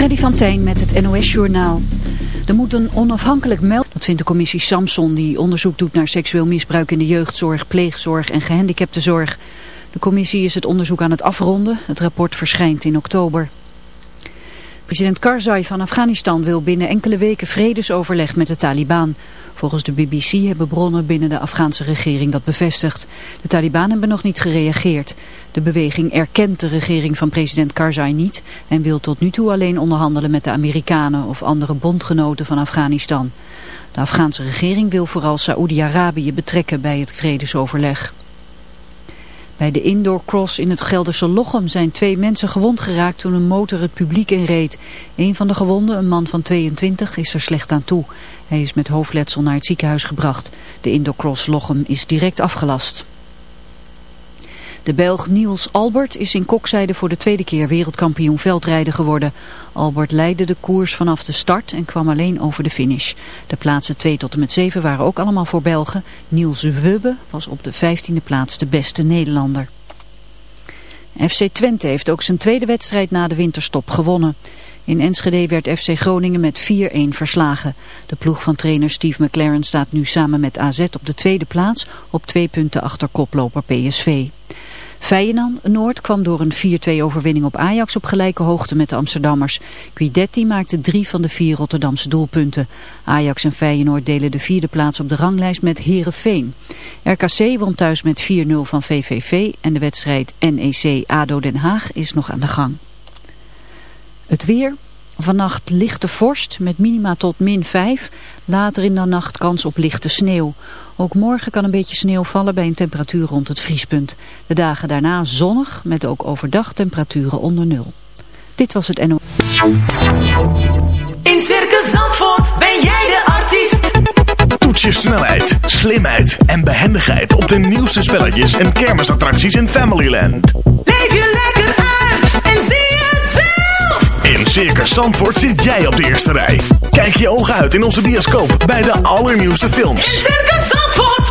Freddy van Tijn met het NOS-journaal. Er moet een onafhankelijk meld... Dat vindt de commissie Samson die onderzoek doet naar seksueel misbruik in de jeugdzorg, pleegzorg en gehandicaptenzorg. De commissie is het onderzoek aan het afronden. Het rapport verschijnt in oktober. President Karzai van Afghanistan wil binnen enkele weken vredesoverleg met de Taliban. Volgens de BBC hebben bronnen binnen de Afghaanse regering dat bevestigd. De Taliban hebben nog niet gereageerd. De beweging erkent de regering van president Karzai niet en wil tot nu toe alleen onderhandelen met de Amerikanen of andere bondgenoten van Afghanistan. De Afghaanse regering wil vooral Saoedi-Arabië betrekken bij het vredesoverleg. Bij de indoor cross in het Gelderse Lochem zijn twee mensen gewond geraakt toen een motor het publiek inreed. Een van de gewonden, een man van 22, is er slecht aan toe. Hij is met hoofdletsel naar het ziekenhuis gebracht. De indoor cross Lochem is direct afgelast. De Belg Niels Albert is in Kokzijde voor de tweede keer wereldkampioen veldrijden geworden. Albert leidde de koers vanaf de start en kwam alleen over de finish. De plaatsen 2 tot en met 7 waren ook allemaal voor Belgen. Niels Wubbe was op de 15e plaats de beste Nederlander. FC Twente heeft ook zijn tweede wedstrijd na de winterstop gewonnen. In Enschede werd FC Groningen met 4-1 verslagen. De ploeg van trainer Steve McLaren staat nu samen met AZ op de tweede plaats op twee punten achter koploper PSV. Feyenoord Noord kwam door een 4-2 overwinning op Ajax op gelijke hoogte met de Amsterdammers. Guidetti maakte drie van de vier Rotterdamse doelpunten. Ajax en Feyenoord delen de vierde plaats op de ranglijst met Herenveen. RKC won thuis met 4-0 van VVV en de wedstrijd NEC-ADO Den Haag is nog aan de gang. Het weer... Vannacht lichte vorst met minima tot min 5. Later in de nacht kans op lichte sneeuw. Ook morgen kan een beetje sneeuw vallen bij een temperatuur rond het vriespunt. De dagen daarna zonnig met ook overdag temperaturen onder nul. Dit was het NO. In Circus Zandvoort ben jij de artiest. Toets je snelheid, slimheid en behendigheid op de nieuwste spelletjes en kermisattracties in Familyland. Leef je lekker uit en zie het zelf. In Circus Zandvoort zit jij op de eerste rij. Kijk je ogen uit in onze bioscoop bij de allernieuwste films. In Circus Zandvoort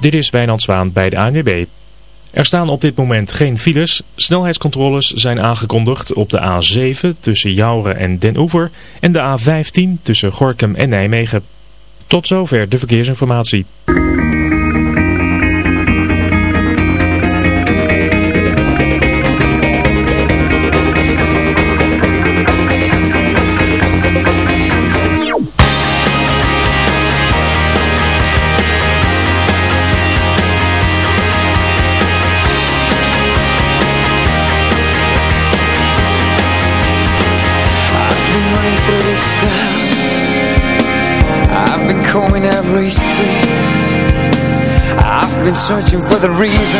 Dit is Wijnand Zwaan bij de ANWB. Er staan op dit moment geen files. Snelheidscontroles zijn aangekondigd op de A7 tussen Jouren en Den Oever en de A15 tussen Gorkum en Nijmegen. Tot zover de verkeersinformatie. The reason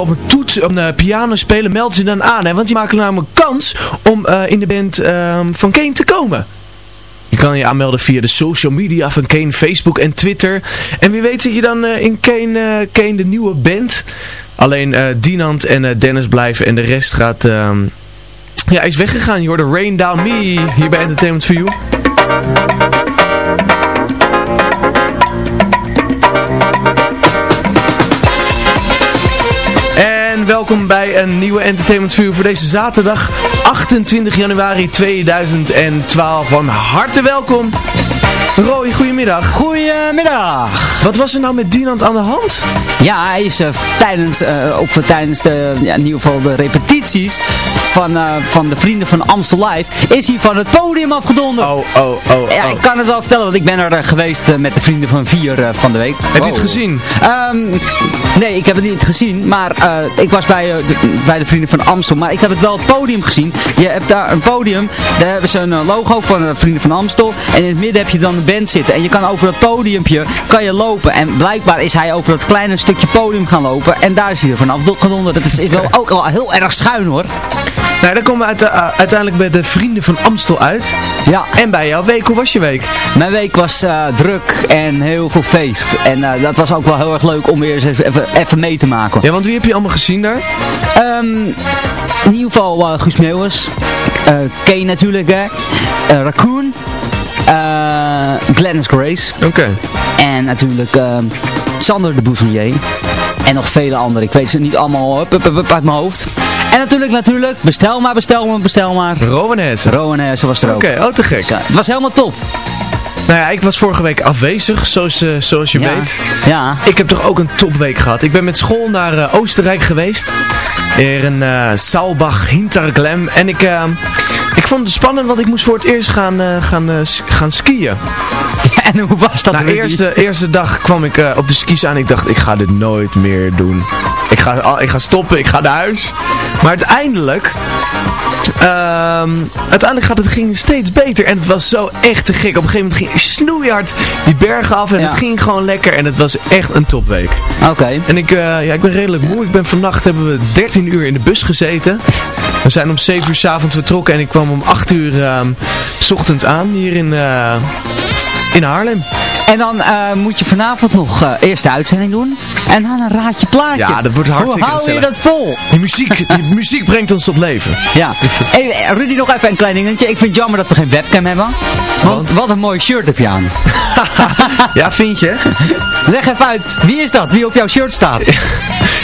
Op een toets, op een piano spelen, meld je dan aan. Hè? Want die maken namelijk kans om eh, in de band ehm, van Kane te komen. Je kan je aanmelden via de social media van Kane, Facebook en Twitter. En wie weet zit je dan eh, in Kane, eh, Kane, de nieuwe band. Alleen eh, Dinant en eh, Dennis blijven en de rest gaat... ehm, ja, is weggegaan. Je hoorde Rain Down Me hier bij Entertainment for You. Welkom bij een nieuwe Entertainment View voor deze zaterdag 28 januari 2012. Van harte welkom. Roy, goedemiddag. Goedemiddag. Wat was er nou met Dinant aan de hand? Ja, hij is eh, tijdens, eh, tijdens de, ja, in ieder geval de repetities van, eh, van de Vrienden van Amstel Live, is hij van het podium afgedonderd. Oh, oh, oh, Ja, oh. ik kan het wel vertellen, want ik ben er geweest met de Vrienden van Vier van de week. Heb je het gezien? Ehm, nee, ik heb het niet gezien, maar ik was bij, de, bij de Vrienden van Amstel, maar ik heb het wel het podium gezien. Je hebt daar een podium, daar hebben ze een logo van de Vrienden van Amstel en in het midden heb je dan een band zitten en je kan over dat podiumpje, kan je lopen en blijkbaar is hij over dat kleine stukje podium gaan lopen en daar is hij er vanaf gedonderd. Dat is wel ook wel heel erg schuin hoor. Nou, dan komen we uit, eh, uiteindelijk bij de Vrienden van Amstel uit. Ja, En bij jouw week, hoe was je week? mijn week was eh, druk en heel veel feest en eh, dat was ook wel heel erg leuk om weer eens even, even, mee te maken. Ja, want wie heb je allemaal gezien daar? Ehm, in ieder geval eh, Guus Meeuwis. eh Kane natuurlijk, hè. Eh, Raccoon. Eh Glennis Grace. Oké. En natuurlijk ehm, Sander de Bouzelier. En nog vele anderen. Ik weet ze niet allemaal hup, hup, hup, hup, uit mijn hoofd. En natuurlijk, natuurlijk. Bestel maar, bestel maar, bestel maar. Rowan Hessen. Rowan was er ook. Oké, oh te gek. Dus, het was helemaal top. Nou ja, ik was vorige week afwezig, zoals, eh, zoals je ja. weet. Ja. Ik heb toch ook een topweek gehad. Ik ben met school naar eh, Oostenrijk geweest. Er in eh Saalbach, Hinterglem. En ik, ik vond het spannend, want ik moest voor het eerst gaan, gaan, gaan skiën. En hoe was dat? Nou, de eerste, eerste dag kwam ik op de skis aan. Ik dacht, ik ga dit nooit meer doen. Ik ga, al- ik ga stoppen, ik ga naar huis. Maar uiteindelijk... ehm, uiteindelijk gaat het ging steeds beter. En het was zo echt te gek. Op een gegeven moment ging snoeihard die bergen af. En Ja. het ging gewoon lekker. En het was echt een topweek. Oké. En ik, eh, ja, ik ben redelijk moe. Ik ben vannacht hebben we 13 uur in de bus gezeten. We zijn om 7 uur 's avonds vertrokken. En ik kwam om 8 uur ehm, 's ochtends aan hier in, eh, in Haarlem. En dan eh, moet je vanavond nog uh, eerst de uitzending doen. En dan een raadje plaatje. Ja, dat wordt hartstikke Hoe hou je dat vol? Die muziek, die muziek brengt ons tot leven. Ja. Hey, Rudy, nog even een klein dingetje. Ik vind het jammer dat we geen webcam hebben. Want wat een mooi shirt heb je aan. Ja, vind je? Leg even uit, wie is dat? Wie op jouw shirt staat? Ja,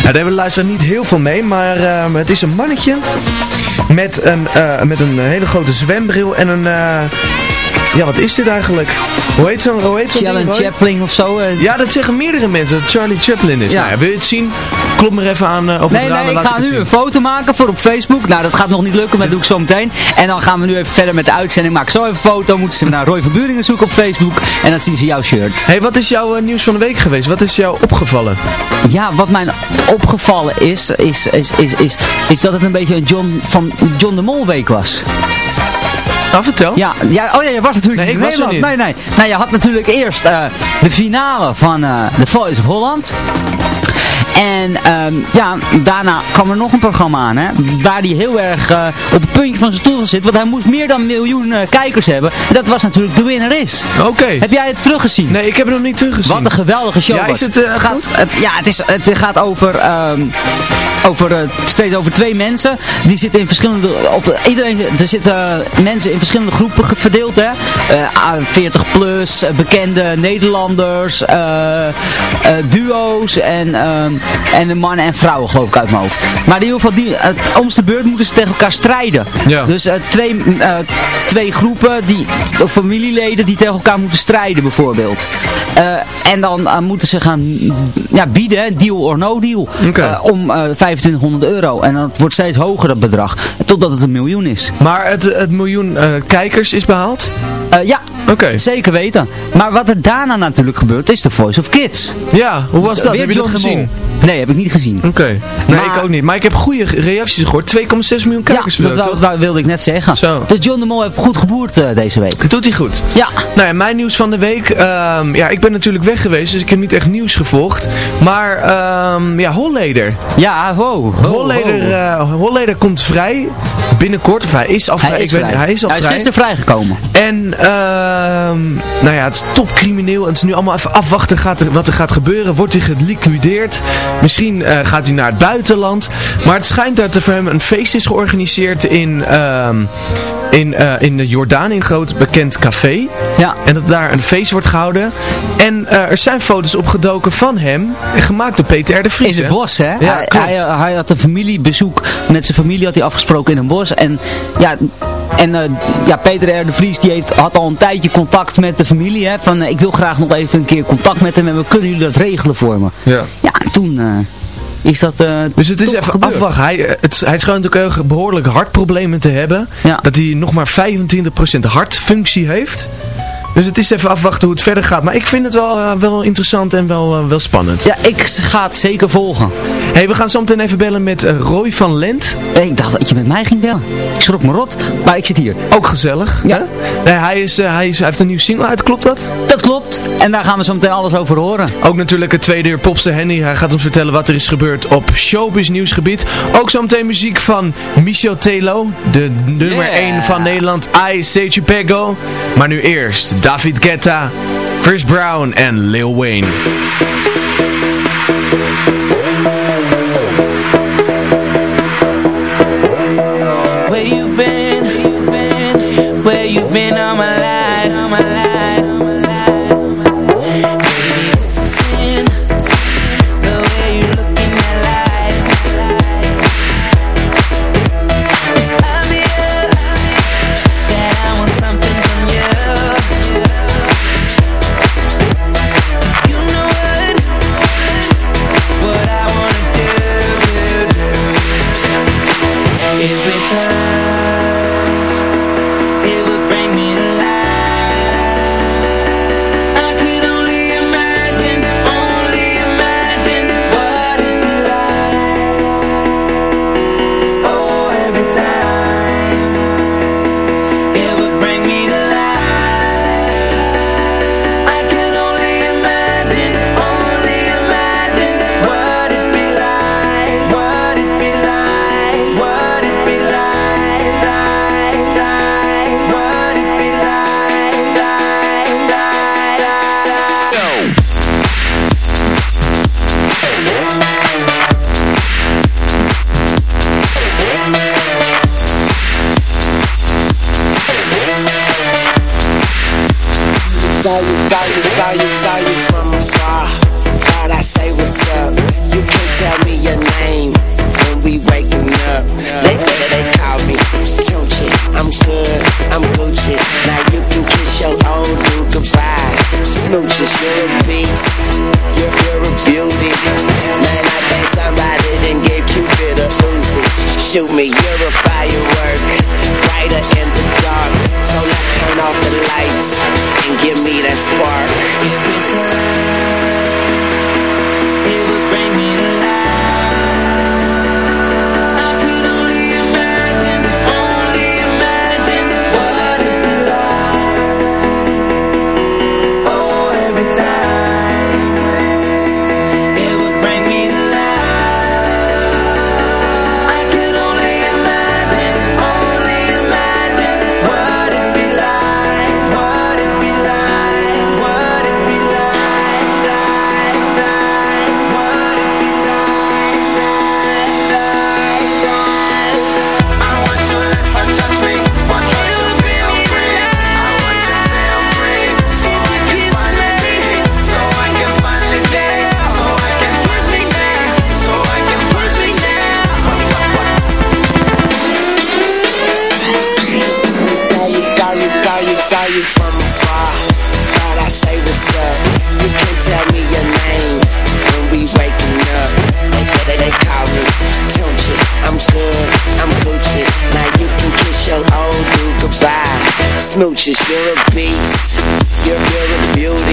daar hebben we luisteren niet heel veel mee, maar ehm, het is een mannetje met een, eh, met een hele grote zwembril en een... ja, wat is dit eigenlijk? Hoe heet zo'n Challenge Roy? Chaplin of zo? eh. Ja, dat zeggen meerdere mensen, dat Charlie Chaplin is. Ja. Nou ja, wil je het zien? Klop maar even aan eh, op Nee, het raam nee, ik ga nu zien. een foto maken voor op Facebook. Nou, dat gaat nog niet lukken, maar dat doe ik zo meteen. En dan gaan we nu even verder met de uitzending. Maak zo even een foto, moeten ze naar Roy van Buringen zoeken op Facebook. En dan zien ze jouw shirt. hey, wat is jouw eh, nieuws van de week geweest? Wat is jou opgevallen? Ja, wat mij opgevallen is, is, is, is, is, is dat het een beetje een John, van John de Mol week was. Nou, vertel. Ja, ja, oh ja, je was natuurlijk Nee, in ik was er Nederland. niet. Nee, nee. Nou, je had natuurlijk eerst eh, de finale van eh The Voice of Holland. En ehm, ja, daarna kwam er nog een programma aan, hè, waar hij heel erg eh, op het puntje van zijn stoel zit. Want hij moest meer dan een miljoen eh, kijkers hebben. En dat was natuurlijk de winnaar is. Oké. Heb jij het teruggezien? Nee, ik heb het nog niet teruggezien. Wat een geweldige show Ja, was. is het, eh, gaat, goed? het, ja, het, is, het gaat over, ehm, over steeds over twee mensen. Die zitten in verschillende, of eh, iedereen, er zitten mensen in verschillende groepen verdeeld, hè. Eh, 40 plus, bekende Nederlanders, duo's en, ehm, en de mannen en vrouwen geloof ik uit mijn hoofd. Maar in ieder geval, die, eh, om de beurt moeten ze tegen elkaar strijden. Ja. Dus eh, twee, eh, twee groepen, die, of familieleden die tegen elkaar moeten strijden bijvoorbeeld. En dan moeten ze gaan ja, bieden, deal or no deal, om eh 2500 euro. En dat wordt steeds hoger dat bedrag, totdat het een miljoen is. Maar het, het miljoen kijkers is behaald? Eh, ja, zeker weten. Maar wat er daarna natuurlijk gebeurt, is de Voice of Kids. Ja, hoe was dat? Weer heb je dat gezien? Nee, heb ik niet gezien. Oké. Nee, Maar- ik ook niet. Maar ik heb goede reacties gehoord. 2,6 miljoen kijkers. ja, dat wilde ik net zeggen. Zo. Dus John de Mol heeft goed geboerd eh, deze week. Doet hij goed. Ja, Nou ja, mijn nieuws van de week. ehm, ja, ik ben natuurlijk weg geweest, dus ik heb niet echt nieuws gevolgd. Maar ehm, ja, Holleder. ja, wow. wow, Holleder, eh, Holleder komt vrij binnenkort. Of hij is al vrij. Hij is ik weet- hij is al Hij is vrij. gisteren vrijgekomen. En ehm, nou ja, het is topcrimineel. En het is nu allemaal even afwachten gaat er, wat er gaat gebeuren. Wordt hij geliquideerd? Misschien eh, gaat hij naar het buitenland. Maar het schijnt dat er voor hem een feest is georganiseerd in, ehm, in, eh, in de Jordaan, in een groot bekend café. Ja. En dat daar een feest wordt gehouden. En eh, er zijn foto's opgedoken van hem. Gemaakt door Peter R. de Vries. In het bos, hè? Ja, hij, hij, hij had een familiebezoek met zijn familie had hij afgesproken in een bos. En ja, en, ja Peter R. de Vries die heeft, had al een tijdje contact met de familie. Hè, van ik wil graag nog even een keer contact met hem en we kunnen jullie dat regelen voor me. Ja. Toen eh, is dat eh, Dus het is even gebeurd. afwachten. Hij, eh, het, hij schijnt ook heel behoorlijk hartproblemen te hebben. Ja. Dat hij nog maar 25% hartfunctie heeft. Dus het is even afwachten hoe het verder gaat. Maar ik vind het wel, eh, wel interessant en wel, eh, wel spannend. Ja, ik ga het zeker volgen. hey, we gaan zo meteen even bellen met eh, Roy van Lent. Eh, Ik dacht dat je met mij ging bellen. Ik schrok me rot, maar ik zit hier. Ook gezellig. Ja. Nee, hij, is, hij, is, hij heeft een nieuw single uit, klopt dat? Dat klopt. En daar gaan we zo meteen alles over horen. Ook natuurlijk het tweede uur Popster Henny. Hij gaat ons vertellen wat er is gebeurd op showbiz nieuwsgebied. Ook zo meteen muziek van Michel Telo. De nummer Yeah. 1 van Nederland. I Say Chipego. Maar nu eerst David Guetta, Chris Brown en Lil Wayne. Smooches, you're a beast. You're, you're a beauty.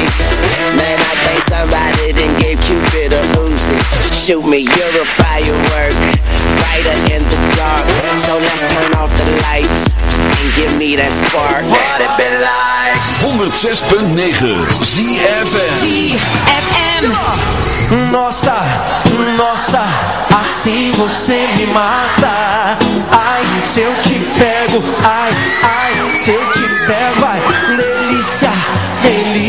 Shoot me, you're a firework. Brighter in the dark. So let's turn off the lights and give me that spark. What it be like? 106.9 ZFM ZFM. Nossa, nossa, assim você me mata. Ai, se eu te pego, ai, ai, se eu te pego, vai. Delícia,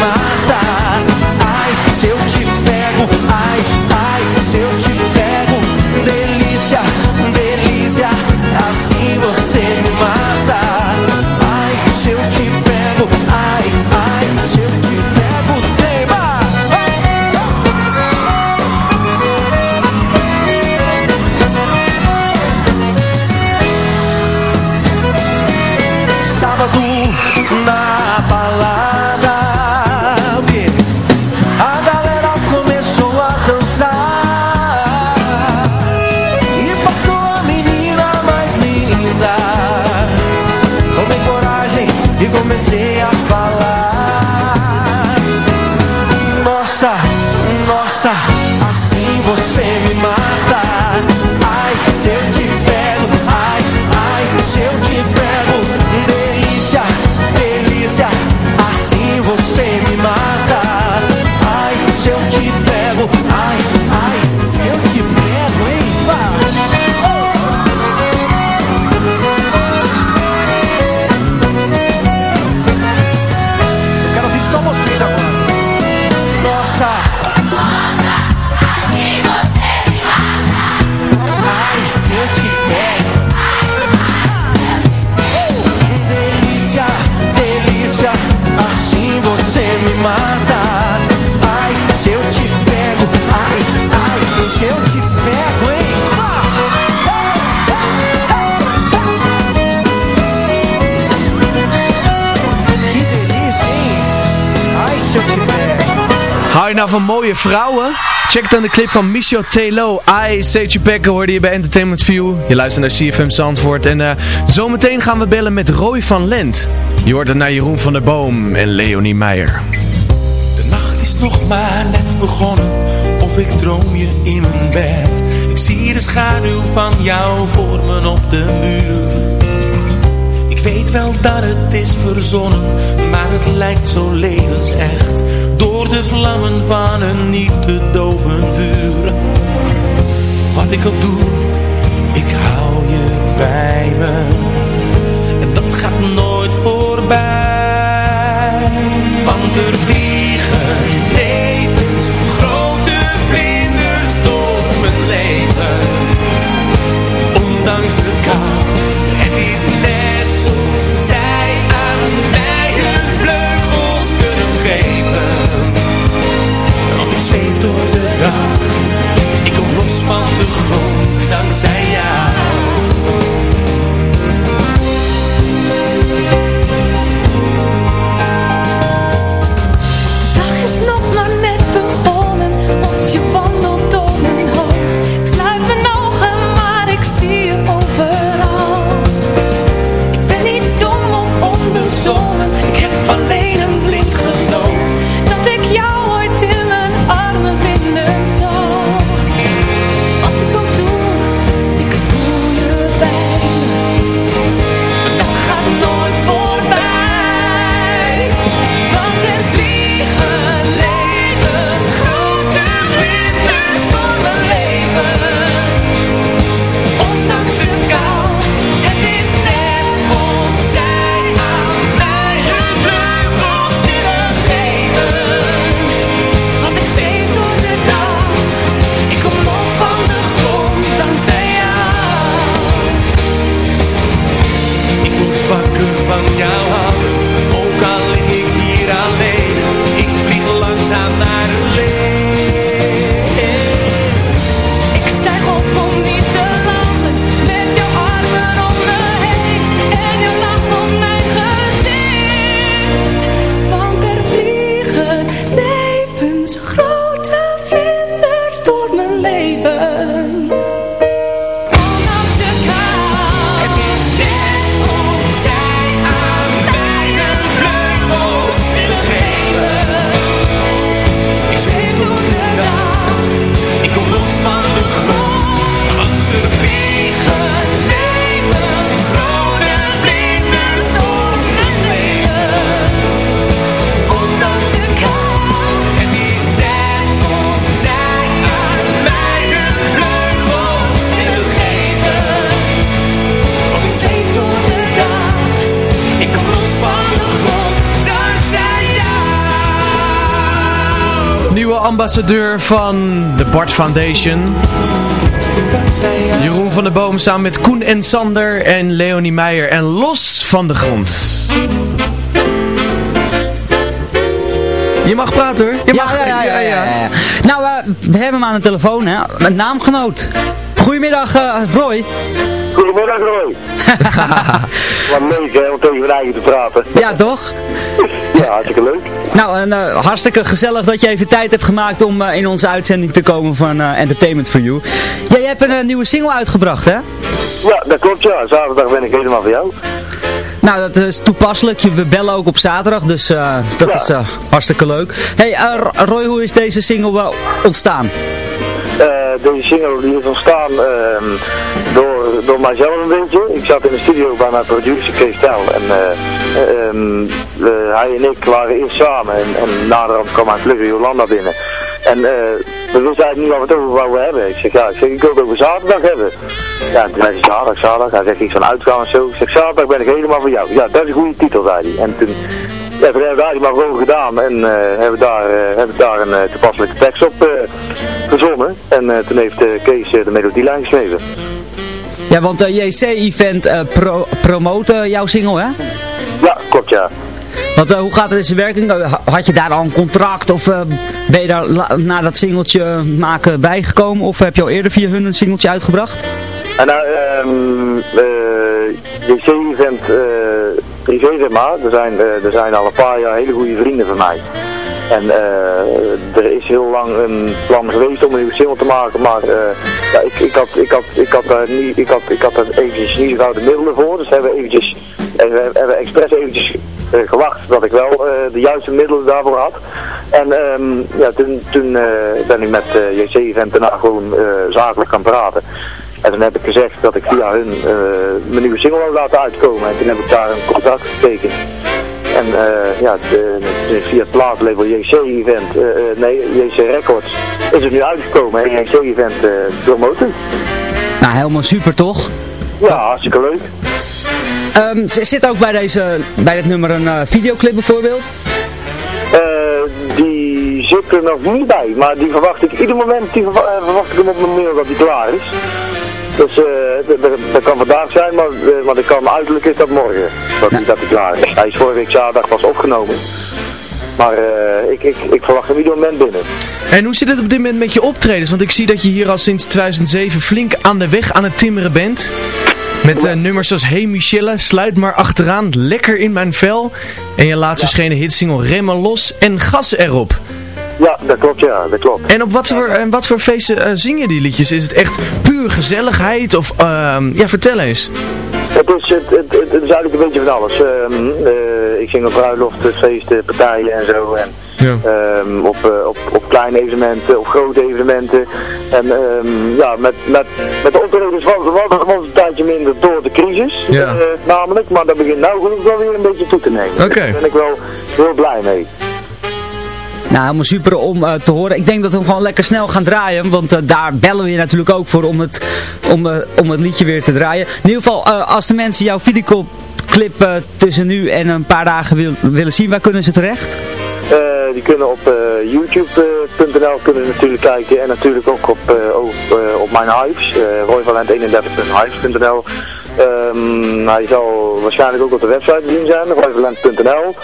mata. Ai, se eu te pego, ai, ai, se eu te pego, delícia, delícia, assim você me mata. Ai, se eu te pego, ai, ai, se eu te pego, tema. Sábado Hou je nou van mooie vrouwen? Check dan de clip van Michel Telo. I, Seetje Becker hoorde je bij Entertainment View. Je luistert naar CFM Zandvoort. En eh, zometeen gaan we bellen met Roy van Lent. Je hoort het naar Jeroen van der Boom en Leonie Meijer. De nacht is nog maar net begonnen Of ik droom je in mijn bed Ik zie de schaduw van jou vormen op de muur Ik weet wel dat het is verzonnen Maar het lijkt zo levensecht Door de vlammen van een niet te doven vuur. Wat ik ook doe, ik hou je bij me. En dat gaat nooit voorbij. Want er vliegen levens Grote vlinders door mijn leven. Ondanks de kou Het is net ambassadeur van de Bart Foundation. Jeroen van der Boom samen met Koen en Sander en Leonie Meijer en Los van de Grond. Je mag praten hoor. Je Ja, mag, ja, ja, ja, ja, ja. Nou, eh, we hebben hem aan de telefoon, hè. Een naamgenoot. Goedemiddag, eh, Roy. Goedemiddag Roy. Wat leuk hè, om tegen je eigen te praten. Ja, toch? Ja, hartstikke leuk. Nou, en, eh, hartstikke gezellig dat je even tijd hebt gemaakt om eh, in onze uitzending te komen van eh, Entertainment for You. Ja, jij hebt een nieuwe single uitgebracht, hè? Ja, dat klopt ja. Zaterdag ben ik helemaal voor jou. Nou, dat is toepasselijk. We bellen ook op zaterdag, dus dat Ja. is hartstikke leuk. hey, Roy, hoe is deze single wel ontstaan? Deze single die is ontstaan ehm, door, door mijzelf een beetje. Ik zat in de studio bij mijn producer Tel en eh, ehm, eh, hij en ik waren eerst samen en, en naderhand kwam mijn vlugge Jolanda binnen. En eh, we wisten eigenlijk niet wat we het over hebben. Ik zeg ja, ik, zeg, ik wil het over zaterdag hebben. Ja, toen zei hij zaterdag, zaterdag. Hij zegt iets van uitgaan en zo. Ik zeg zaterdag ben ik helemaal voor jou. Ja, dat is een goede titel, zei hij. En toen ja, hebben we daar die maar gewoon gedaan en eh, hebben daar, hebben daar een toepasselijke tekst op verzonnen. En eh, toen heeft eh, Kees eh, de melodielijn geschreven. Ja, want JC-event pro promoten jouw single, hè? Ja, klopt ja. Want hoe gaat het in zijn werking? Had je daar al een contract of ben je daar na dat singeltje maken bijgekomen? Of heb je al eerder via hun een singeltje uitgebracht? En nou, ehm eh JC-event privé zeg maar, er zijn, er zijn al een paar jaar hele goede vrienden van mij. En eh, er is heel lang een plan geweest om een nieuwe single te maken, maar eh, ja, ik, ik, had, ik, had, ik, had daar niet, ik, had, ik had daar eventjes niet zo middelen voor, dus hebben we eventjes, hebben, we- hebben expres eventjes eh, gewacht dat ik wel de juiste middelen daarvoor had. En ehm, ja, toen, toen ben ik met JC Event daarna gewoon zakelijk gaan praten. En toen heb ik gezegd dat ik via hun mijn nieuwe single wil laten uitkomen. En toen heb ik daar een contract getekend. En ja, de, de, via het plaatlabel JC Event, nee, JC Records, is het nu uitgekomen. En JC Event promoten. Nou, helemaal super toch? Ja, hartstikke leuk. Um, zit ook bij, deze, bij dit nummer een uh, videoclip bijvoorbeeld? Uh, die zit er nog niet bij, maar die verwacht ik ieder moment, die verwacht, uh, verwacht ik hem op mijn mail dat die klaar is. Dus dat kan vandaag zijn, maar, maar dat kan uiterlijk is dat morgen, dat, ja. dat hij klaar is. Hij is vorige week zaterdag pas opgenomen. Maar ik, ik, ik verwacht hem ieder moment binnen. En hoe zit het op dit moment met je optredens? Want ik zie dat je hier al sinds 2007 flink aan de weg aan het timmeren bent. Met uh, nummers zoals Hey Michelle, Sluit maar achteraan, Lekker in mijn vel. En je laatst verschenen hitsingle Remmen los en Gas erop. Ja, dat klopt, ja, dat klopt. En op wat voor, en wat voor feesten uh, zing je die liedjes? Is het echt puur gezelligheid? Of, uh, ja, vertel eens. Het is, het, het, het, is eigenlijk een beetje van alles. Uh, uh, ik zing op bruiloften, feesten, partijen en zo. En ja. Um, op, uh, op, op kleine evenementen, op grote evenementen. En um, ja, met, met, met de optredens was, was, was een tijdje minder door de crisis. Ja. Namelijk, maar dat begint nou gewoon wel weer een beetje toe te nemen. Okay. Daar ben ik wel heel blij mee. Nou, helemaal super om uh, te horen. Ik denk dat we hem gewoon lekker snel gaan draaien. Want uh, daar bellen we je natuurlijk ook voor om het, om, uh, om het liedje weer te draaien. In ieder geval, als de mensen jouw videoclip tussen nu en een paar dagen wil, willen zien, waar kunnen ze terecht? die kunnen op uh, youtube.nl kunnen natuurlijk kijken en natuurlijk ook op, uh, op, uh, op mijn Hives, royvalent31.hives.nl. Um, hij zal waarschijnlijk ook op de website te zien zijn, royvalent.nl.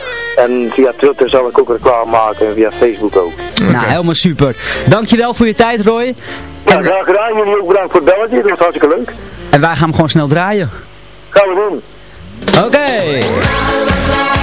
En via Twitter zal ik ook reclame maken en via Facebook ook. Okay. Nou, helemaal super. Dankjewel voor je tijd, Roy. Ja, graag gedaan. Jullie ook bedankt voor het belletje. Dat was hartstikke leuk. En wij gaan hem gewoon snel draaien. Gaan we doen. Oké. Okay.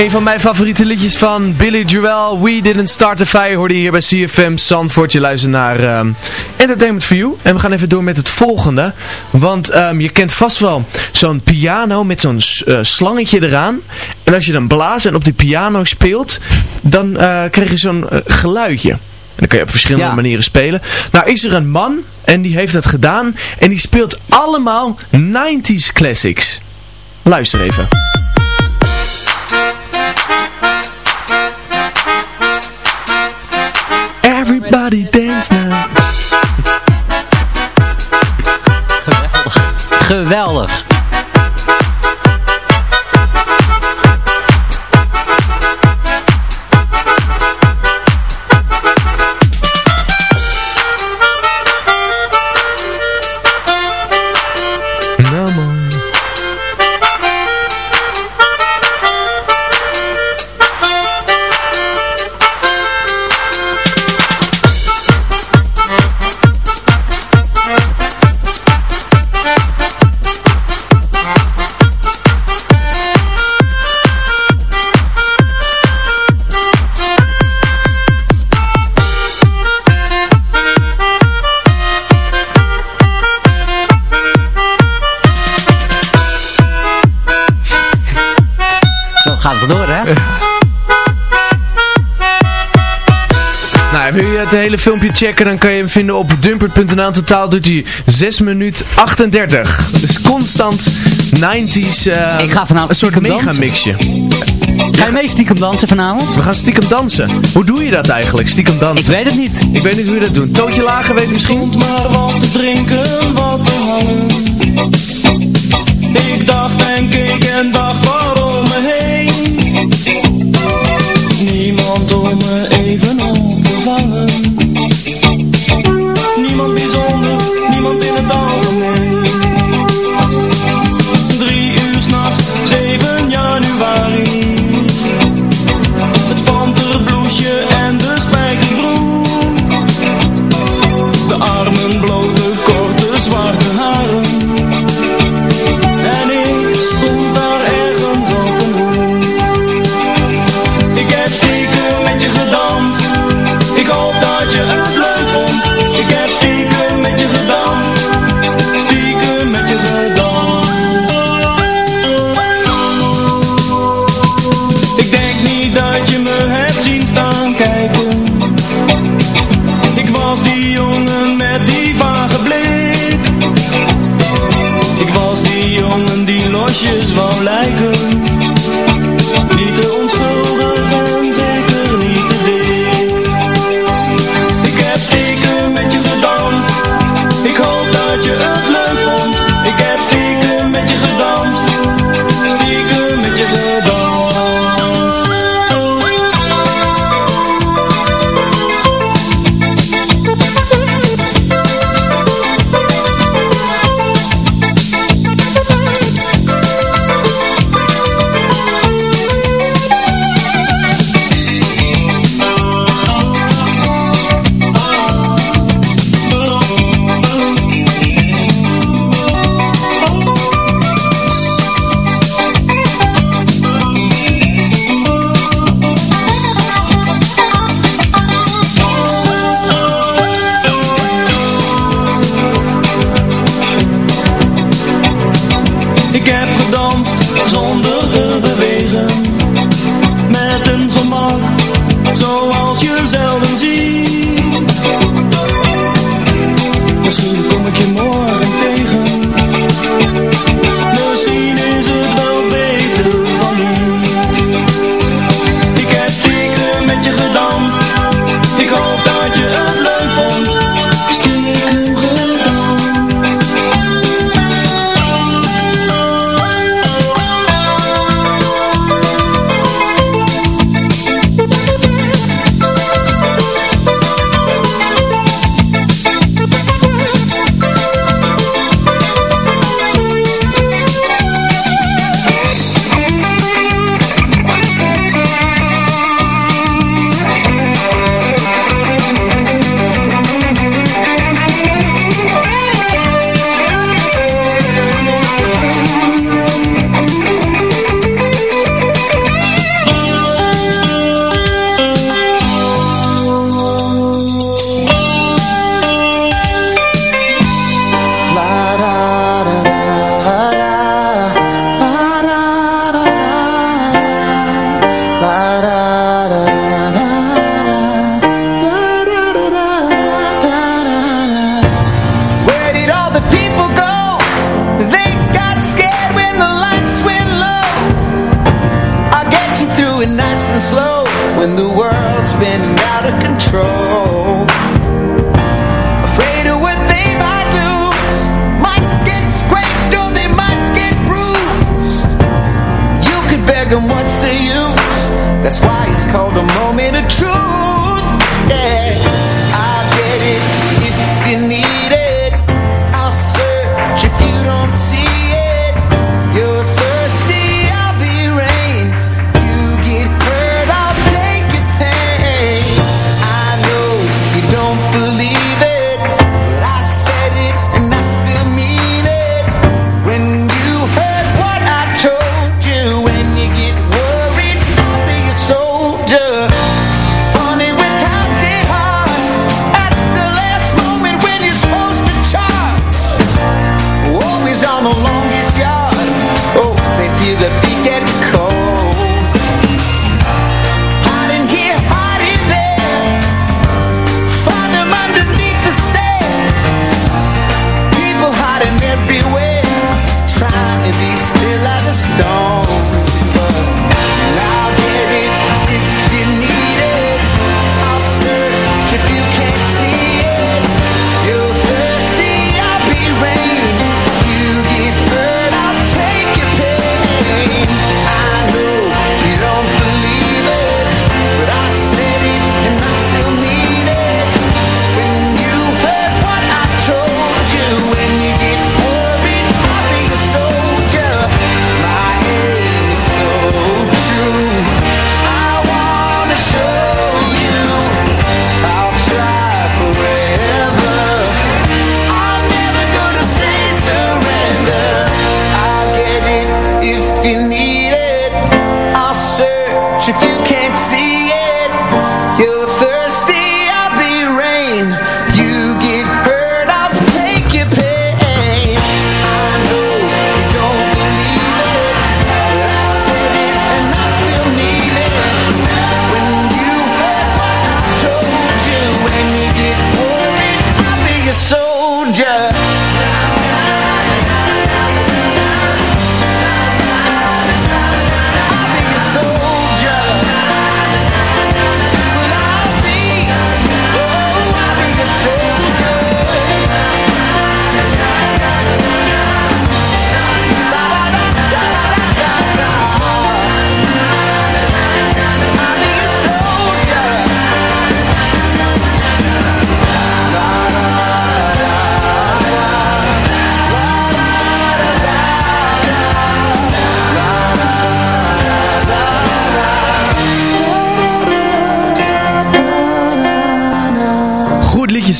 Een van mijn favoriete liedjes van Billy Joel, We Didn't Start The Fire, hoorde je hier bij CFM Zandvoort. Je luistert naar ehm, Entertainment For You. En we gaan even door met het volgende. Want ehm, je kent vast wel zo'n piano met zo'n eh, slangetje eraan. En als je dan blaast en op die piano speelt, dan eh, krijg je zo'n eh, geluidje. En dan kan je op verschillende manieren spelen. Nou is er een man en die heeft dat gedaan. En die speelt allemaal 90s classics. Luister even. Everybody dance now. Geweldig. Geweldig. hele filmpje checken, dan kan je hem vinden op dumpert.nl. Totaal doet hij 6 minuten 38. Dus constant 90s. Uh, eh, ik ga vanavond een soort megamixje. Ga je mee stiekem dansen vanavond? We gaan stiekem dansen. Hoe doe je dat eigenlijk, stiekem dansen? Ik weet het niet. Ik weet niet hoe je dat doet. Toontje lager weet misschien. Maar wat te drinken, wat te hangen. Ik dacht en Ik heb gedanst zonder te bewegen. That's why it's called a moment of truth. Yeah.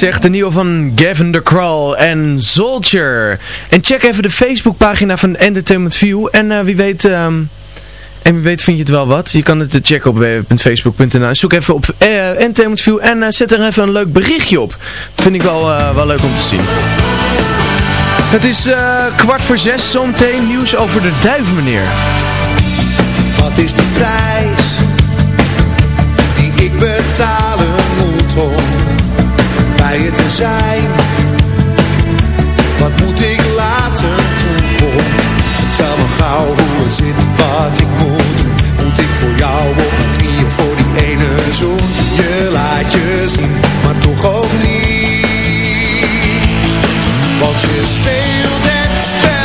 Zegt, de nieuwe van Gavin de Kral en Soldier. En check even de Facebookpagina van Entertainment View. En eh, wie weet... ehm, en wie weet vind je het wel wat. Je kan het checken op www.facebook.nl. Zoek even op eh, Entertainment View en eh, zet er even een leuk berichtje op. Vind ik wel, eh, wel leuk om te zien. Het is eh, kwart voor zes, zometeen nieuws over de duif, meneer. Wat is de prijs die ik betalen moet om je te? Wat moet ik laten doen? Vertel me gauw hoe het zit, wat ik moet doen. Moet ik voor jou op mijn knieën voor die ene zoen? Je laat je zien, maar toch ook niet. Want je speelt het spel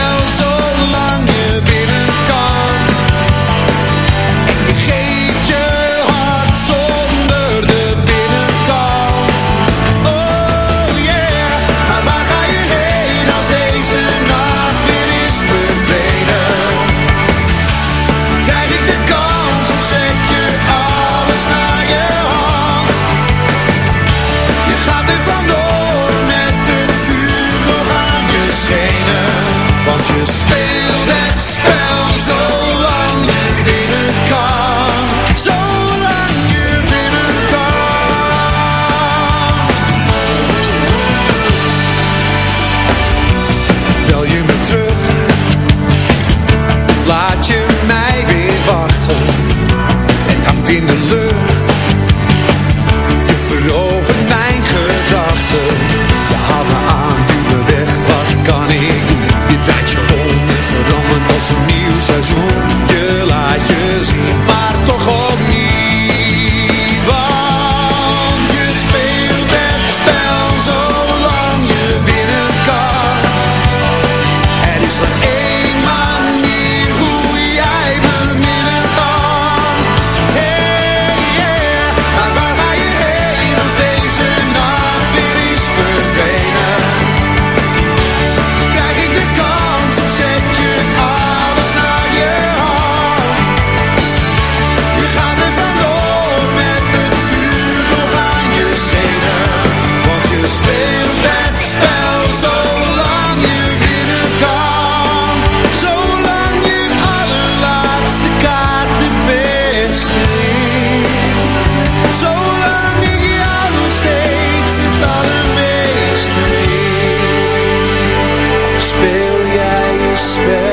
jij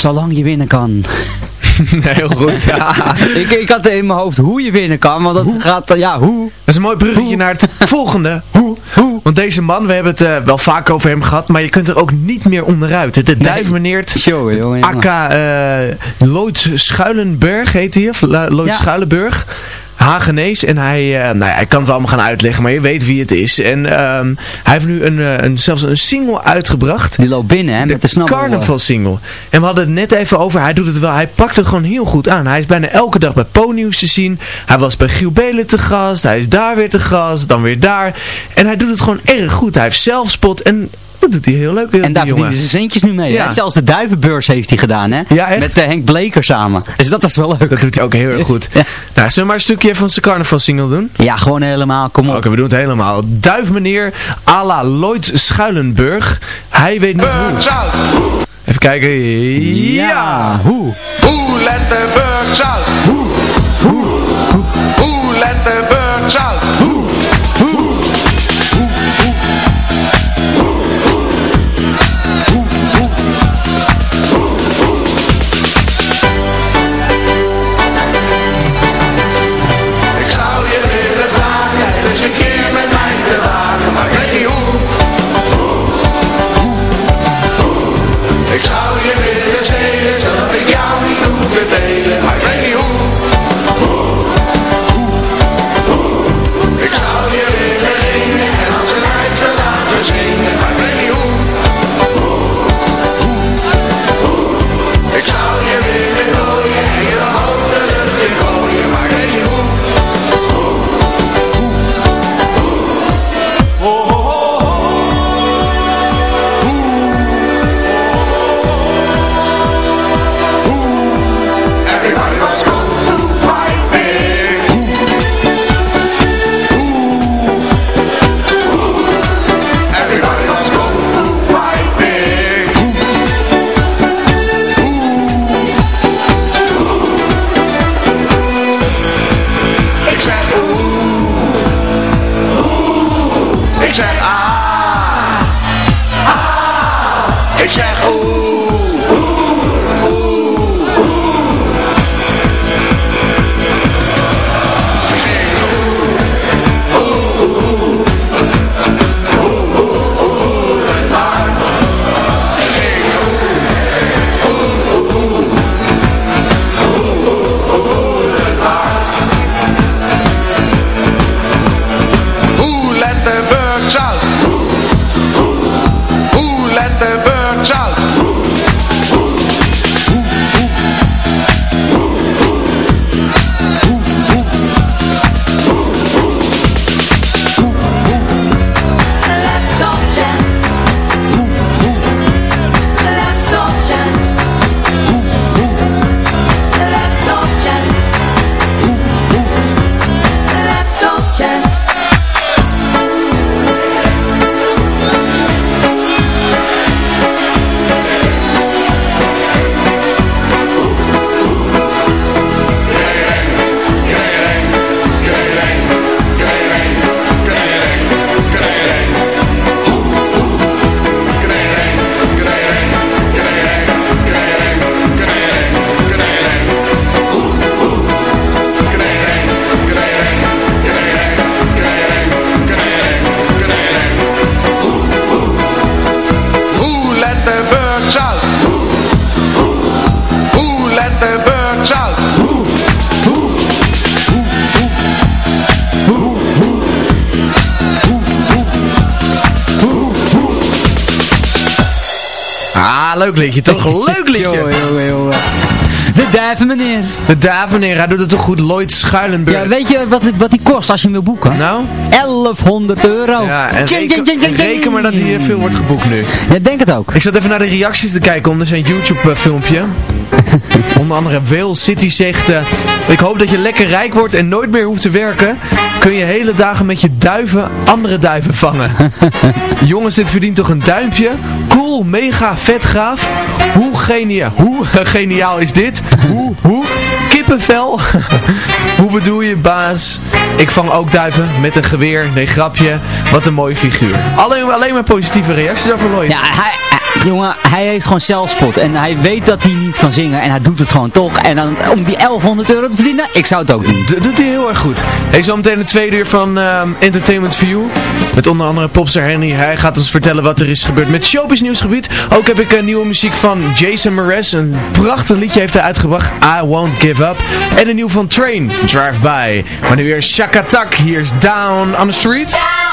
Zolang je winnen kan. Heel goed, ja. ik, ik had in mijn hoofd hoe je winnen kan, want dat gaat, ja, hoe. Dat is een mooi bruggetje naar het volgende. Hoe? Hoe? Want deze man, we hebben het eh, wel vaak over hem gehad, maar je kunt er ook niet meer onderuit. De duifmeneert. Jongen, jongen. Akka uh, Lloyd Schuilenberg heet hij, of Lo- Lloyd Ja. Schuilenburg. Hagenees en hij, eh, nou ja, ik kan het wel allemaal gaan uitleggen, maar je weet wie het is. En ehm, hij heeft nu een, eh, een, zelfs een single uitgebracht. Die loopt binnen, hè, met de snabbel. carnaval single. En we hadden het net even over, hij doet het wel, hij pakt het gewoon heel goed aan. Hij is bijna elke dag bij Po-nieuws te zien. Hij was bij Giel Belen te gast, hij is daar weer te gast, dan weer daar. En hij doet het gewoon erg goed. Hij heeft zelfspot en Dat doet hij heel leuk. En daar verdienen ze centjes nu mee. Ja. Hè? Zelfs de Duivenbeurs heeft hij gedaan, hè? Ja? Met uh, Henk Bleker samen. Dus dat is wel leuk. Dat doet hij ook heel erg goed. Ja. Nou, zullen we maar een stukje van zijn carnavalsingle doen? Ja, gewoon helemaal. Kom op. Oké, we doen het helemaal. Duifmeneer à la Lloyd Schuilenburg. Hij weet niet hoe. Even kijken. Ja. Hoe? Who let the birds out? Who? Leuk liedje toch? Leuk liedje. Jongen, jongen, jongen. De duiven, meneer. De Daveneer, hij doet het toch goed. Lloyd Schuilenburg. Ja, weet je wat, wat die kost als je hem wil boeken? Nou? 1100 euro. Ja, en Tjing, reken, tjing, tjing, tjing, tjing. reken maar dat hier veel wordt geboekt nu. Ja, denk het ook. Ik zat even naar de reacties te kijken onder zijn YouTube eh, filmpje. Onder andere Whale City zegt... eh, ik hoop dat je lekker rijk wordt en nooit meer hoeft te werken. Kun je hele dagen met je duiven andere duiven vangen. Jongens, dit verdient toch een duimpje? Cool, mega, vet gaaf. Hoe geniaal, hoe geniaal is dit? Hoe, hoe? Kippenvel? Hoe bedoel je, baas? Ik vang ook duiven met een geweer. Nee, grapje. Wat een mooie figuur. Alleen, alleen maar positieve reacties over Lloyd. Ja, hij, hij- jongen, hij heeft gewoon zelfspot. En hij weet dat hij niet kan zingen. En hij doet het gewoon toch. En dan, om die 1100 euro te verdienen, ik zou het ook doen. Dat doet hij heel erg goed. Hey, zometeen het tweede uur van ehm, Entertainment View. Met onder andere Popstar Henry. Hij gaat ons vertellen wat er is gebeurd met Showbiz nieuwsgebied. Ook heb ik uh, nieuwe muziek van Jason Mraz. Een prachtig liedje heeft hij uitgebracht. I Won't Give Up. En een nieuw van Train, Drive By. Maar nu weer Shaka Tak. Hier is Down on the Street. Down on the street.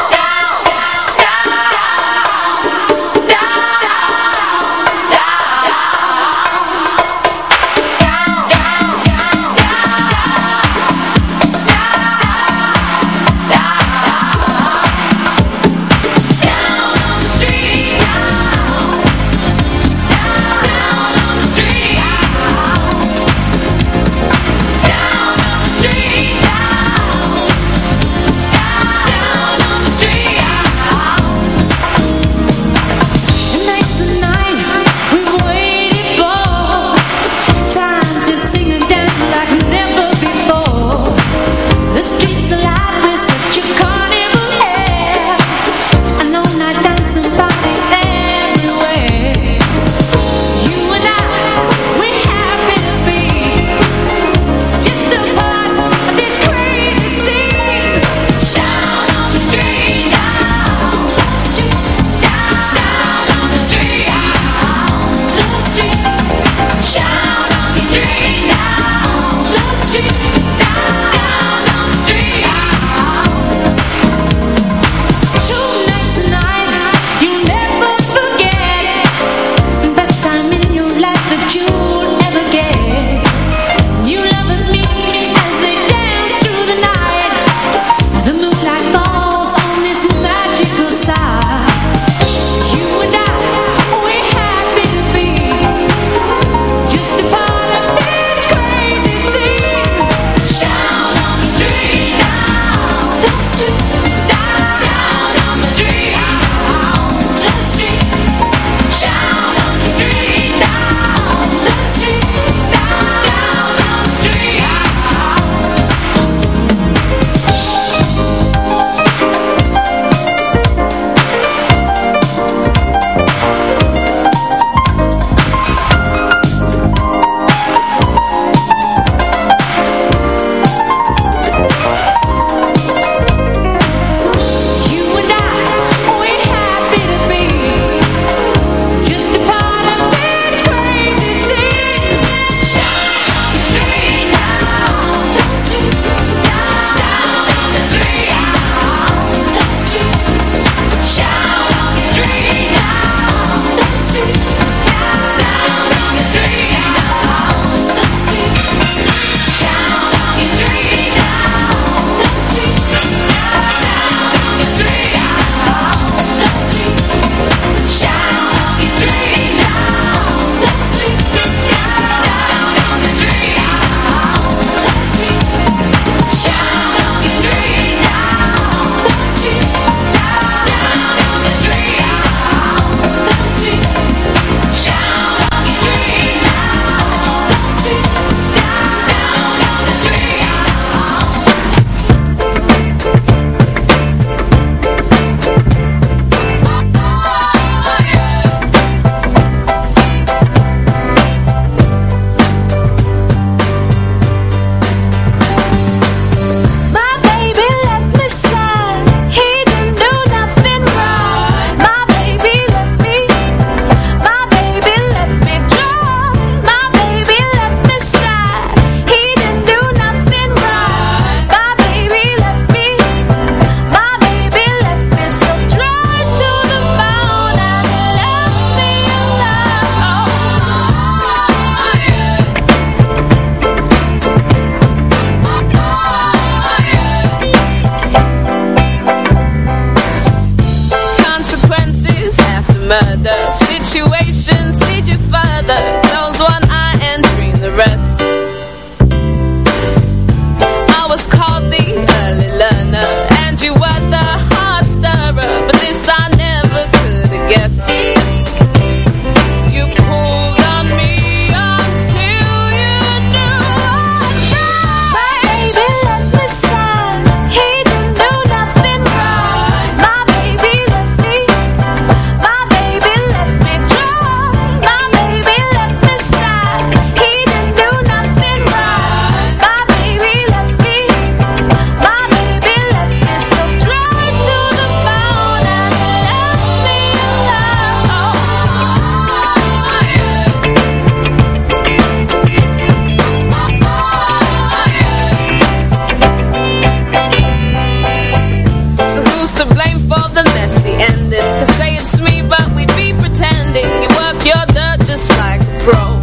bro.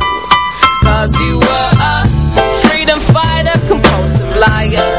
Cause you were a freedom fighter, compulsive liar.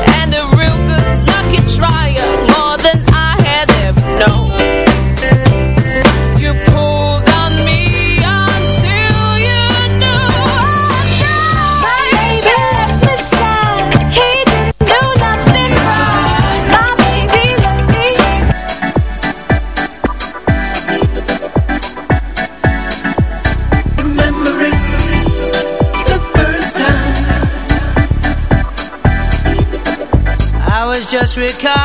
disregard